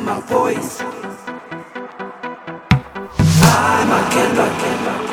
my voice ah, I'm a killer, killer.